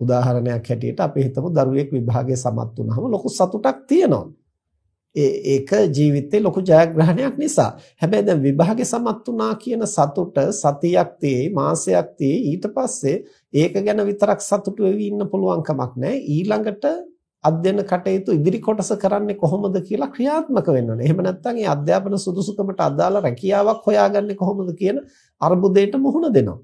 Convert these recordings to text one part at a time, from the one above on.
උදාහරණයක් හැටියට අපි හිතමු දරුවෙක් විභාගයේ සමත් වුණාම ලොකු සතුටක් තියෙනවා. ඒක ජීවිතේ ලොකු ජයග්‍රහණයක් නිසා. හැබැයි දැන් විභාගේ සමත් වුණා කියන සතුට සතියක් තියේ මාසයක් තියේ ඊට පස්සේ ඒක ගැන විතරක් සතුටු වෙවි ඉන්න පුළුවන් කමක් නැහැ. ඊළඟට අධ්‍යයන කටයුතු ඉදිරි කොටස කරන්නේ කොහොමද කියලා ක්‍රියාත්මක වෙන්න ඕනේ. එහෙම නැත්නම් ඒ අධ්‍යාපන සුදුසුකමට අදාළ රැකියාවක් හොයාගන්නේ කොහොමද කියන අර්බුදයට මුහුණ දෙනවා.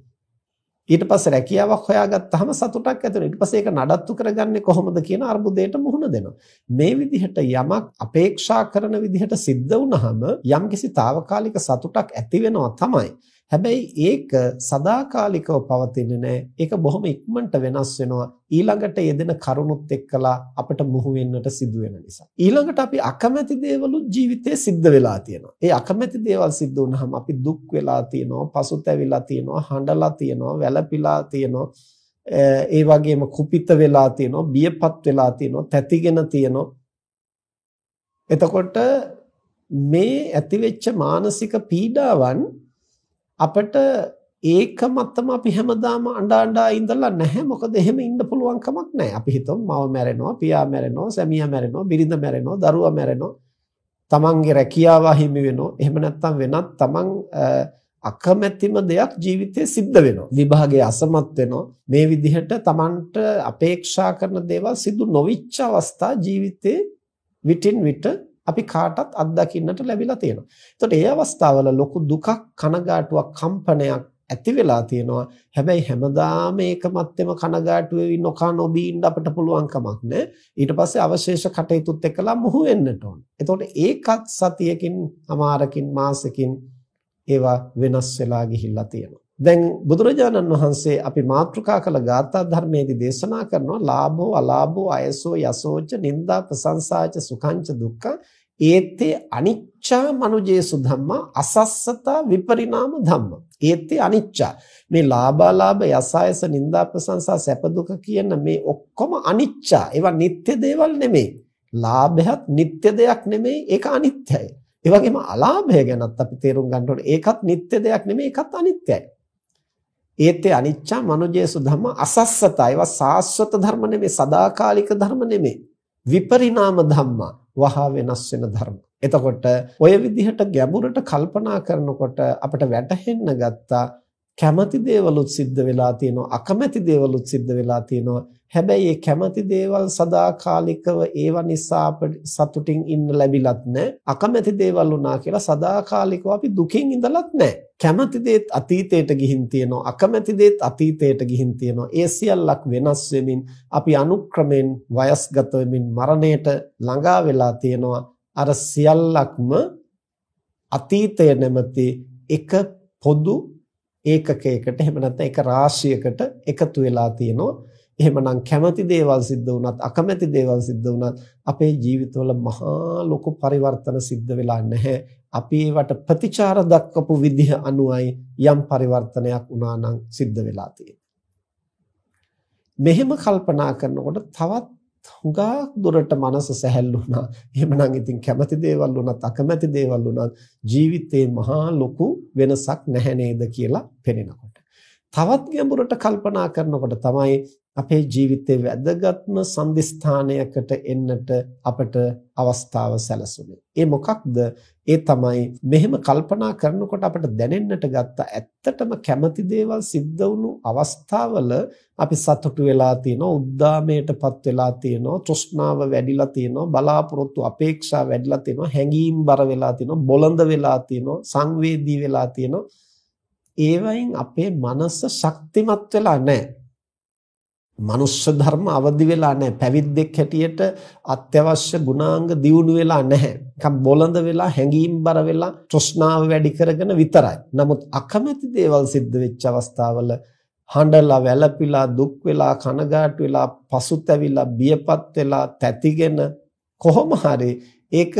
ඊට පස්සේ රැකියාවක් හොයාගත්තාම සතුටක් ඇති වෙනවා. ඊට පස්සේ ඒක නඩත්තු කරගන්නේ කොහොමද කියන අර්බුදයට මුහුණ දෙනවා. මේ විදිහට යමක් අපේක්ෂා කරන විදිහට සිද්ධ වුනහම යම්කිසි తాවකාලික සතුටක් ඇති වෙනවා තමයි. හැබැයි ඒක සදාකාලිකව පවතින්නේ නැහැ. ඒක බොහොම ඉක්මනට වෙනස් වෙනවා. ඊළඟට යෙදෙන කරුණුත් එක්කලා අපිට මුහු වෙන්නට සිදු වෙන නිසා. ඊළඟට අපි අකමැති දේවලුත් ජීවිතේ සිද්ධ වෙලා තියෙනවා. ඒ අකමැති දේවල් සිද්ධ වුනහම අපි දුක් වෙලා තියෙනවා, පසුතැවිලා තියෙනවා, හඬලා තියෙනවා, වැළපිලා තියෙනවා. ඒ වගේම කුපිත වෙලා තියෙනවා, බියපත් වෙලා තියෙනවා, තැතිගෙන තියෙනවා. එතකොට මේ ඇතිවෙච්ච මානසික පීඩාවන් අපිට ඒක මතම අපි හැමදාම අඬ අඬා ඉඳලා නැහැ. මොකද එහෙම ඉන්න පුළුවන් කමක් නැහැ. අපි හිතමු මව මැරෙනවා පියා මැරෙනවා සැමියා මැරෙනවා බිරිඳ මැරෙනවා දරුවා මැරෙනවා. තමන්ගේ රැකියාව හිමි වෙනවා. එහෙම නැත්නම් වෙනත් තමන් අකමැතිම දෙයක් ජීවිතේ සිද්ධ වෙනවා. විභාගයේ අසමත් වෙනවා. මේ විදිහට තමන්ට අපේක්ෂා කරන දේවල් සිදු නොවිච්ච අවස්ථා ජීවිතේ විටින් විට අපි කාටත් අත්දකින්නට ලැබිලා තියෙනවා. එතකොට ඒ අවස්ථාවල ලොකු දුකක් කනගාටුවක් කම්පනයක් ඇති වෙලා තියෙනවා. හැබැයි හැමදාම ඒක මැත්තේම කනගාටු වෙවි නොකා නොබී ඉන්න අපිට පුළුවන් කමක් නැහැ. ඊට පස්සේ අවශේෂ කටයුතුත් එක්කලා මුහු වෙන්නට ඕන. එතකොට ඒකත් සතියකින් අමාරකින් මාසෙකින් ඒවා වෙනස් වෙලා ගිහිල්ලා තියෙනවා. දැන් බුදුරජාණන් වහන්සේ අපි මාතෘකා කළ ගාථා ධර්මයේදී දේශනා කරනවා ලාභෝ අලාභෝ අයසෝ යසෝච නින්දා ප්‍රසංසාච සුඛංච දුක්ඛ. ඒත්තේ අනිච්චා මනුජේසු ධම්මා අසස්සතා විපරිණාම ධම්ම. ඒත්තේ අනිච්චා මේ ලාභාලාභ යසයස නින්දා ප්‍රසංසා සැප දුක කියන මේ ඔක්කොම අනිච්චා ඒවා නিত্য දේවල් නෙමෙයි. ලාභයත් නিত্য දෙයක් නෙමෙයි ඒක අනිත්‍යයි. ඒ වගේම අලාභය ගැනත් අපි තේරුම් ගන්න ඕනේ. ඒකත් නিত্য දෙයක් නෙමෙයි ඒකත් අනිත්‍යයි. ඒත්තේ අනිච්චා මනුජේසු ධම්ම අසස්සත ඒවා සාස්වත ධර්ම නෙමෙයි සදාකාලික ධර්ම නෙමෙයි. විපරිණාම ධම්මා වහා වෙනස් වෙන ධර්ම. එතකොට ඔය විදිහට ගැඹුරට කල්පනා කරනකොට අපිට වැටහෙන්න ගත්තා කැමති දේවලුත් සිද්ධ වෙලා තියෙනවා අකමැති දේවලුත් සිද්ධ වෙලා තියෙනවා. හැබැයි මේ කැමති දේවල් සදාකාලිකව ඒව නිසා අපිට සතුටින් ඉන්න ලැබිලත් නැහැ අකමැති දේවල් වුණා කියලා සදාකාලිකව අපි දුකින් ඉඳලත් නැහැ කැමති දේත් අතීතයට ගිහින් තියෙනවා. අකමැති දේත් අතීතයට ගිහින් තියෙනවා. ඒ සියල්ලක් වෙනස් වෙමින් අපි අනුක්‍රමෙන් වයස්ගත වෙමින් මරණයට ළඟා වෙලා තියෙනවා. අර සියල්ලක්ම අතීතය නැමැති එක පොදු ඒකකයකට එහෙම නැත්නම් එක රාශියකට එකතු වෙලා තියෙනවා. එහෙමනම් කැමති දේවල් සිද්ධ වුණත් අකමැති දේවල් සිද්ධ වුණත් අපේ ජීවිතවල මහා ලොකු පරිවර්තන සිද්ධ වෙලා නැහැ. අපි ඒවට ප්‍රතිචාර දක්වපු විදිහ අනුවයි යම් පරිවර්තනයක් වුණා නම් සිද්ධ වෙලා තියෙන්නේ. මෙහෙම කල්පනා කරනකොට තවත් හුඟක් දුරට මනස සැහැල්ලු වුණා. එහෙමනම් ඉතින් කැමති දේවල් වුණත් අකමැති දේවල් වුණත් ජීවිතේ මහා ලොකු වෙනසක් නැහැ නේද කියලා පෙනෙනකොට. තවත් ගැඹුරට කල්පනා කරනකොට තමයි අපේ ජීවිතේ වැදගත්ම සම්දිස්ථානයකට එන්නට අපට අවස්ථාව සැලසුනේ. ඒ මොකක්ද? ඒ තමයි මෙහෙම කල්පනා කරනකොට අපට දැනෙන්නට ගත්ත ඇත්තටම කැමති දේවල් සිද්ධ වුණු අවස්ථාවල අපි සතුටු වෙලා තියෙනවා, උද්දාමයටපත් වෙලා තියෙනවා, තෘෂ්ණාව වැඩිලා තියෙනවා, බලාපොරොත්තු අපේක්ෂා වැඩිලා තියෙනවා, හැඟීම් බර වෙලා තියෙනවා, බොළඳ වෙලා තියෙනවා, සංවේදී වෙලා තියෙනවා. ඒවයින් අපේ මනස ශක්තිමත් වෙලා නැහැ. මනුෂ්‍ය ධර්ම අවදි වෙලා නැහැ. පැවිද්දෙක් හැටියට අත්‍යවශ්‍ය ගුණාංග දියුණු වෙලා නැහැ. නිකන් බොළඳ වෙලා හැඟීම් බර වෙලා තෘෂ්ණාව වැඩි කරගෙන විතරයි. නමුත් අකමැති දේවල් සිද්ධ වෙච්ච අවස්ථාවල හඬලා වැළපිලා දුක් වෙලා කනගාටු වෙලා පසුතැවිලා බියපත් වෙලා තැතිගෙන කොහොම හරි ඒක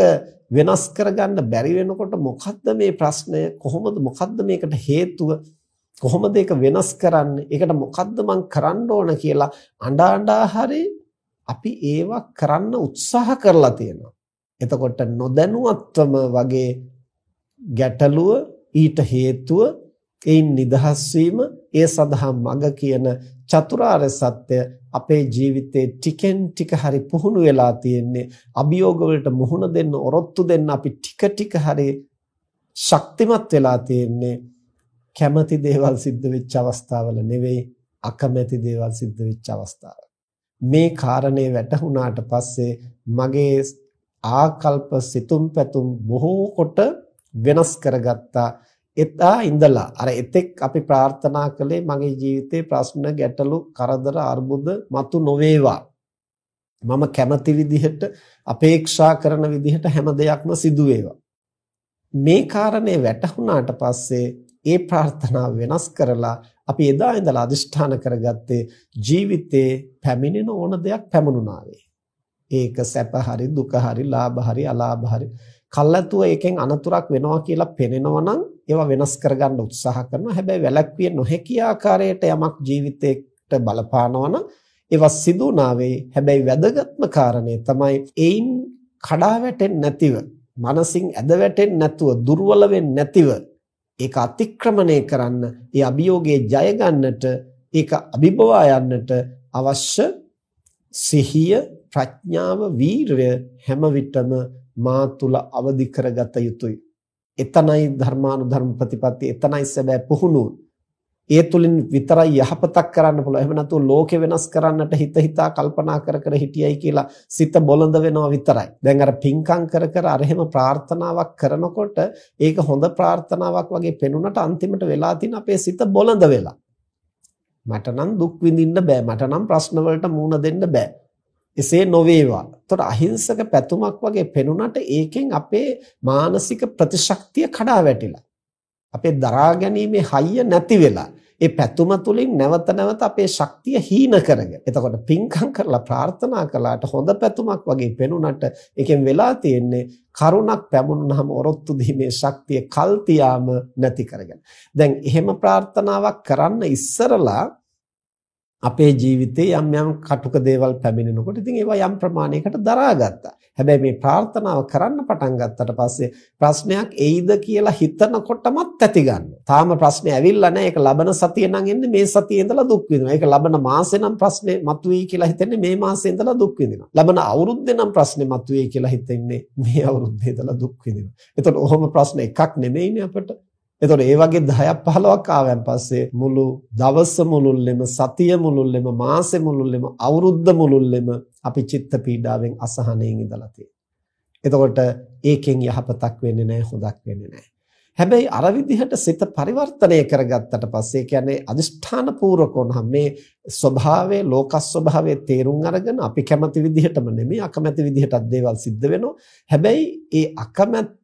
වෙනස් කරගන්න බැරි වෙනකොට මොකද්ද මේ ප්‍රශ්නය කොහොමද මොකද්ද මේකට හේතුව කොහොමද ඒක වෙනස් කරන්නේ? ඒකට මොකද්ද මං කරන්න ඕන කියලා අඬා අඬා හරි අපි ඒවා කරන්න උත්සාහ කරලා තියෙනවා. එතකොට නොදැනුවත්වම වගේ ගැටලුව ඊට හේතුව ඒන් නිදහස් වීම ඒ සඳහා මඟ කියන චතුරාර්ය සත්‍ය අපේ ජීවිතේ ටිකෙන් ටික හරි පුහුණු වෙලා තියෙන්නේ අභියෝග වලට මුහුණ දෙන්න ඔරොත්තු දෙන්න අපි ටික ටික හරි ශක්තිමත් වෙලා තියෙන්නේ කැමති දේවල් සිද්ධ වෙච්ච අවස්ථාවල නෙවෙයි අකමැති දේවල් සිද්ධ වෙච්ච අවස්ථාවල මේ කාරණේ වැටහුණාට පස්සේ මගේ ආකල්ප සිතුම් පැතුම් බොහෝ කොට වෙනස් කරගත්තා. එදා ඉඳලා අර එතෙක් අපි ප්‍රාර්ථනා කළේ මගේ ජීවිතේ ප්‍රශ්න ගැටලු කරදර අර්බුද මතු නොවේවා. මම කැමති විදිහට අපේක්ෂා කරන විදිහට හැම දෙයක්ම සිදු මේ කාරණේ වැටහුණාට පස්සේ ඒ ප්‍රාර්ථනාව වෙනස් කරලා අපි එදා ඉඳලා අදිෂ්ඨාන කරගත්තේ ජීවිතේ පැමිණෙන ඕන දෙයක් පැමුණුනාවේ. ඒක සැප හරි දුක හරි ලාභ හරි අලාභ හරි කල්ලාතුව එකෙන් අනතුරක් වෙනවා කියලා පෙනෙනවා නම් ඒවා වෙනස් කරගන්න උත්සාහ කරනවා. හැබැයි වැළැක්විය නොහැකි ආකාරයට යමක් ජීවිතේට බලපානවා නම් ඒවා සිදුනාවේ. හැබැයි වැදගත්ම කාරණේ තමයි ඒයින් කඩා වැටෙන්නේ නැතිව, මනසින් ඇද වැටෙන්නේ නැතුව, දුර්වල වෙන්නේ නැතිව ඒක අතික්‍රමණය කරන්න, ඒ අභියෝගයේ ජය ගන්නට, ඒක අභිබවා යන්නට අවශ්‍ය සිහිය, ප්‍රඥාව, වීරය හැම විටම මා තුල අවදි කරගත යුතුයි. එතනයි ධර්මානුධර්ම ප්‍රතිපත්තිය එතනයි සැබෑ පුහුණුව. ඒ තුලින් විතරයි යහපතක් කරන්න පුළුවන්. එහෙම නැතුව ලෝකෙ වෙනස් කරන්නට හිත හිතා කල්පනා කර කර හිටියයි කියලා සිත බොළඳ වෙනවා විතරයි. දැන් අර පිංකම් කර කර අර එහෙම ප්‍රාර්ථනාවක් කරනකොට ඒක හොඳ ප්‍රාර්ථනාවක් වගේ පෙනුනට අන්තිමට වෙලා තියෙන අපේ සිත බොළඳ වෙලා. මට නම් දුක් විඳින්න බෑ. මට නම් ප්‍රශ්න වලට මුහුණ දෙන්න බෑ. එසේ නොවේවා. එතකොට අහිංසක පැතුමක් වගේ පෙනුනට ඒකෙන් අපේ මානසික ප්‍රතිශක්තිය කඩා වැටිලා. අපේ දරා ගැනීමේ හයිය නැති වෙලා. ඒ පැතුම තුලින් නැවත නැවත අපේ ශක්තිය හීන කරගෙන. එතකොට පිංකම් කරලා ප්‍රාර්ථනා කළාට හොඳ පැතුමක් වගේ පෙනුනට ඒකෙන් වෙලා තියෙන්නේ කරුණක් පැමුණුනහම ඔරොත්තු දීමේ ශක්තිය කල් තියාම නැති කරගෙන. දැන් එහෙම ප්‍රාර්ථනාවක් කරන්න ඉස්සරලා අපේ ජීවිතේ යම් යම් කටුක දේවල් පැමිණෙනකොට ඉතින් ඒවා යම් ප්‍රමාණයකට දරාගත්තා. හැබැයි මේ ප්‍රාර්ථනාව කරන්න පටන් ගත්තට පස්සේ ප්‍රශ්නයක් එයිද කියලා හිතනකොටමත් ඇති ගන්නවා. තාම ප්‍රශ්නේ ඇවිල්ලා නැහැ. ඒක ලබන සතිය නම් එන්නේ මේ සතියේ ඉඳලා දුක් විඳිනවා. ඒක ලබන මාසේ නම් ප්‍රශ්නේ මතුවේයි කියලා හිතන්නේ මේ මාසේ ඉඳලා දුක් විඳිනවා. ලබන අවුරුද්දේ නම් ප්‍රශ්නේ මතුවේයි කියලා හිතන්නේ මේ අවුරුද්දේ ඉඳලා දුක් විඳිනවා. එතකොට ඔහොම ප්‍රශ්න එකක් නෙමෙයිනේ අපිට. එතකොට ඒ වගේ 10ක් 15ක් ආවන් පස්සේ මුළු දවස මුළුල්ලෙම සතිය මුළුල්ලෙම මාසෙ මුළුල්ලෙම අවුරුද්ද මුළුල්ලෙම අපි චිත්ත පීඩාවෙන් අසහනයෙන් ඉඳලා තියෙනවා. එතකොට ඒකෙන් යහපතක් වෙන්නේ නැහැ හොදක් වෙන්නේ නැහැ. හැබැයි අර විදිහට සිත පරිවර්තනය කරගත්තට පස්සේ කියන්නේ අදිෂ්ඨාන පූර්වකව නම් මේ ස්වභාවයේ ලෝක ස්වභාවයේ තේරුම් අරගෙන අපි කැමති විදිහටම නෙමෙයි අකමැති විදිහටත් දේවල් සිද්ධ වෙනවා. හැබැයි ඒ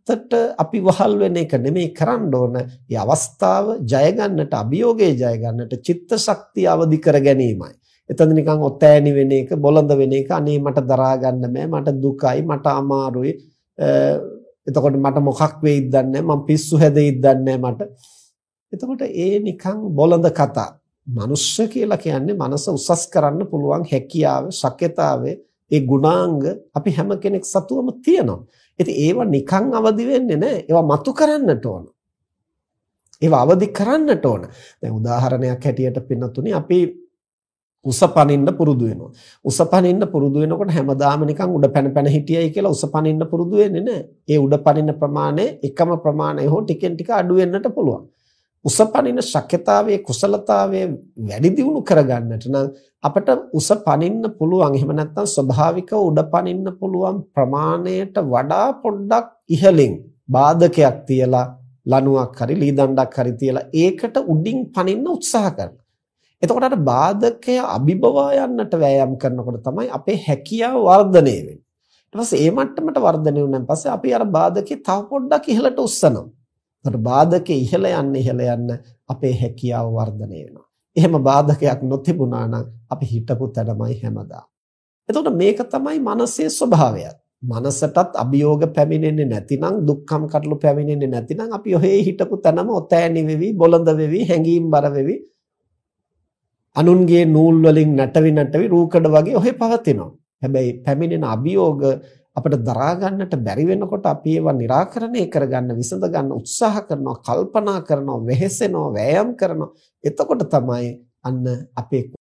අකමැත්තට අපි වහල් වෙන එක නෙමෙයි කරන්න ඕන. ඒ අවස්ථාව ජය ගන්නට අභියෝගයේ ජය ගන්නට චිත්ත ශක්තිය අවදි කර ගැනීමයි. එතන නිකන් ඔතෑණි වෙන එක බොළඳ වෙන එක අනේ මට දරා ගන්න බෑ මට දුකයි මට අමාරුයි එතකොට මට මොකක් වෙයිද දන්නේ මම පිස්සු හැදෙයිද දන්නේ මට. එතකොට ඒ නිකන් බොළඳ කතා. මනුෂ්‍ය කියලා කියන්නේ මනස උසස් කරන්න පුළුවන් හැකියාව, ශක්‍යතාවය, ඒ ගුණාංග අපි හැම කෙනෙක් සතුවම තියෙනවා. ඉතින් ඒව නිකන් අවදි වෙන්නේ නැහැ. ඒවා මතු කරන්නට ඕන. ඒවා අවදි කරන්නට ඕන. දැන් උදාහරණයක් හැටියට පින්නතුනේ අපි උස පනින්න පුරුදු වෙනවා. උස පනින්න පුරුදු වෙනකොට හැමදාම නිකන් උඩ පැන පැන හිටියයි කියලා උස පනින්න පුරුදු වෙන්නේ නැහැ. ඒ උඩ පනින්න ප්‍රමාණය එකම ප්‍රමාණය හෝ ටිකෙන් ටික අඩු වෙන්නට පුළුවන්. උස පනින්න ශක්්‍යතාවයේ කුසලතාවයේ වැඩි දියුණු කරගන්නට නම් අපිට උස පනින්න පුළුවන්. එහෙම නැත්නම් ස්වභාවිකව උඩ පනින්න පුළුවන් ප්‍රමාණයට වඩා පොඩ්ඩක් ඉහළින් බාධකයක් තියලා ලණුවක් හරි ලී දණ්ඩක් හරි තියලා ඒකට උඩින් පනින්න උත්සාහ කරනවා. එතකොට අර බාධකය අභිබවා යන්නට වෑයම් කරනකොට තමයි අපේ හැකියාව වර්ධනය වෙන්නේ. ඊට පස්සේ ඒ මට්ටමට වර්ධනය වුණාන් පස්සේ අපි අර බාධකේ තව පොඩ්ඩක් ඉහළට උස්සනවා. එතකොට බාධකේ ඉහළ යන්න ඉහළ යන්න අපේ හැකියාව වර්ධනය වෙනවා. එහෙම බාධකයක් නොතිබුණා නම් අපි හිටපු තැනමයි හැමදාම. එතකොට මේක තමයි මනසේ ස්වභාවය. මනසටත් අභියෝග පැමිණෙන්නේ නැතිනම් දුක්ඛම් කටළු පැමිණෙන්නේ නැතිනම් අපි ඔහේ හිටපු තැනම ඔතෑණි වෙවි බොළඳ වෙවි හැංගීම් බර වෙවි අනුන්ගේ නූල් වලින් නැටවි නැටවි රූකඩ වගේ ඔහෙ පවතිනවා. හැබැයි පැමිණෙන අභියෝග අපිට දරා ගන්නට බැරි වෙනකොට අපි ඒවා निराකරණය කරගන්න විසඳ ගන්න උත්සාහ කරනවා කල්පනා කරනවා වෙහෙසෙනවා වෑයම් කරනවා. එතකොට තමයි අන්න අපේ